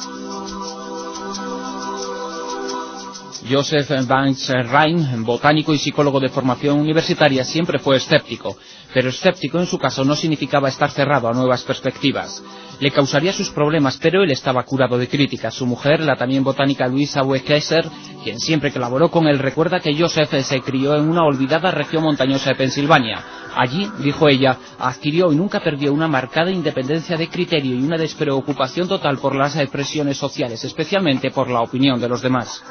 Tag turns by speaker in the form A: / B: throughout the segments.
A: 啊。Joseph Banks Rhine, botánico y psicólogo de formación universitaria, siempre fue escéptico, pero escéptico en su caso no significaba estar cerrado a nuevas perspectivas. Le causaría sus problemas, pero él estaba curado de críticas. Su mujer, la también botánica Luisa Wekesser, quien siempre colaboró con él, recuerda que Joseph se crió en una olvidada región montañosa de Pensilvania. Allí, dijo ella, adquirió y nunca perdió una marcada independencia de criterio y una despreocupación total por las presiones sociales, especialmente por la opinión de los demás.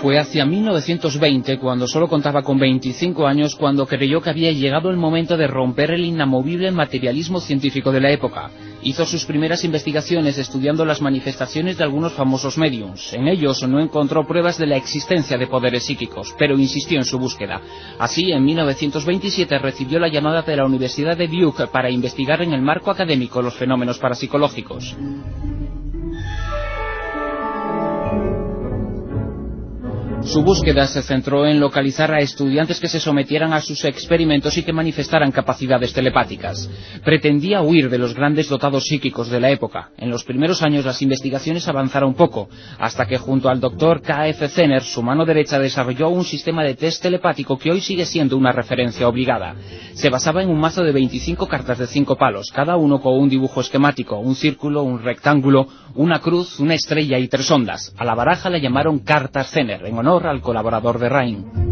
A: Fue hacia 1920, cuando solo contaba con 25 años, cuando creyó que había llegado el momento de romper el inamovible materialismo científico de la época. Hizo sus primeras investigaciones estudiando las manifestaciones de algunos famosos mediums. En ellos no encontró pruebas de la existencia de poderes psíquicos, pero insistió en su búsqueda. Así, en 1927 recibió la llamada de la Universidad de Duke para investigar en el marco académico los fenómenos parapsicológicos. Su búsqueda se centró en localizar a estudiantes que se sometieran a sus experimentos y que manifestaran capacidades telepáticas. Pretendía huir de los grandes dotados psíquicos de la época. En los primeros años las investigaciones avanzaron poco, hasta que junto al doctor K.F. Zenner, su mano derecha desarrolló un sistema de test telepático que hoy sigue siendo una referencia obligada. Se basaba en un mazo de 25 cartas de 5 palos, cada uno con un dibujo esquemático, un círculo, un rectángulo, una cruz, una estrella y tres ondas. A la baraja la llamaron cartas Zenner, en honor al colaborador de Rain.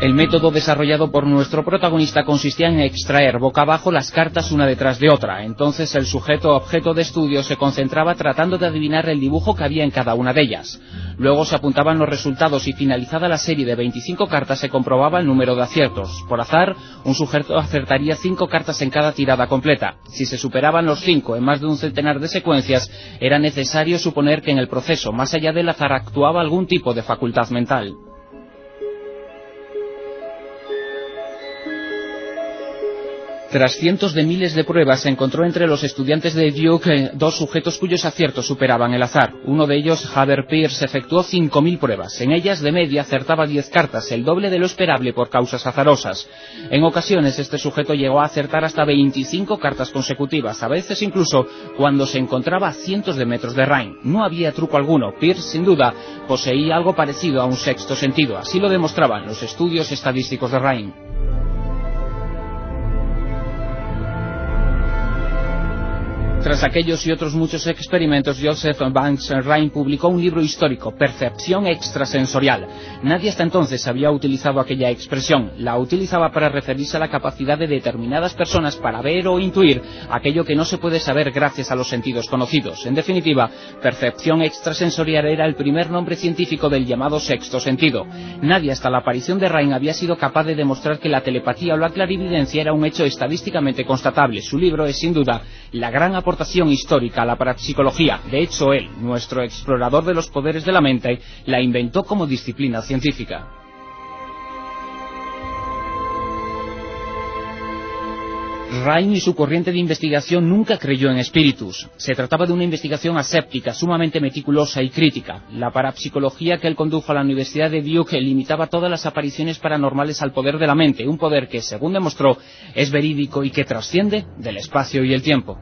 A: El método desarrollado por nuestro protagonista consistía en extraer boca abajo las cartas una detrás de otra. Entonces el sujeto objeto de estudio se concentraba tratando de adivinar el dibujo que había en cada una de ellas. Luego se apuntaban los resultados y finalizada la serie de 25 cartas se comprobaba el número de aciertos. Por azar, un sujeto acertaría 5 cartas en cada tirada completa. Si se superaban los 5 en más de un centenar de secuencias, era necesario suponer que en el proceso, más allá del azar, actuaba algún tipo de facultad mental. Tras cientos de miles de pruebas, se encontró entre los estudiantes de Duke eh, dos sujetos cuyos aciertos superaban el azar. Uno de ellos, Haber Pierce, efectuó 5.000 pruebas. En ellas, de media, acertaba 10 cartas, el doble de lo esperable por causas azarosas. En ocasiones, este sujeto llegó a acertar hasta 25 cartas consecutivas, a veces incluso cuando se encontraba a cientos de metros de Rhine. No había truco alguno. Pierce, sin duda, poseía algo parecido a un sexto sentido. Así lo demostraban los estudios estadísticos de Rhine. Tras aquellos y otros muchos experimentos, Joseph Banks Rhine publicó un libro histórico, Percepción extrasensorial. Nadie hasta entonces había utilizado aquella expresión. La utilizaba para referirse a la capacidad de determinadas personas para ver o intuir aquello que no se puede saber gracias a los sentidos conocidos. En definitiva, percepción extrasensorial era el primer nombre científico del llamado sexto sentido. Nadie hasta la aparición de Rhine había sido capaz de demostrar que la telepatía o la clarividencia era un hecho estadísticamente constatable. Su libro es sin duda la gran aportación aportación histórica a la parapsicología. De hecho, él, nuestro explorador de los poderes de la mente, la inventó como disciplina científica. Rain y su corriente de investigación nunca creyó en espíritus. Se trataba de una investigación aséptica, sumamente meticulosa y crítica. La parapsicología que él condujo a la Universidad de Duke limitaba todas las apariciones paranormales al poder de la mente, un poder que, según demostró, es verídico y que trasciende del espacio y el tiempo.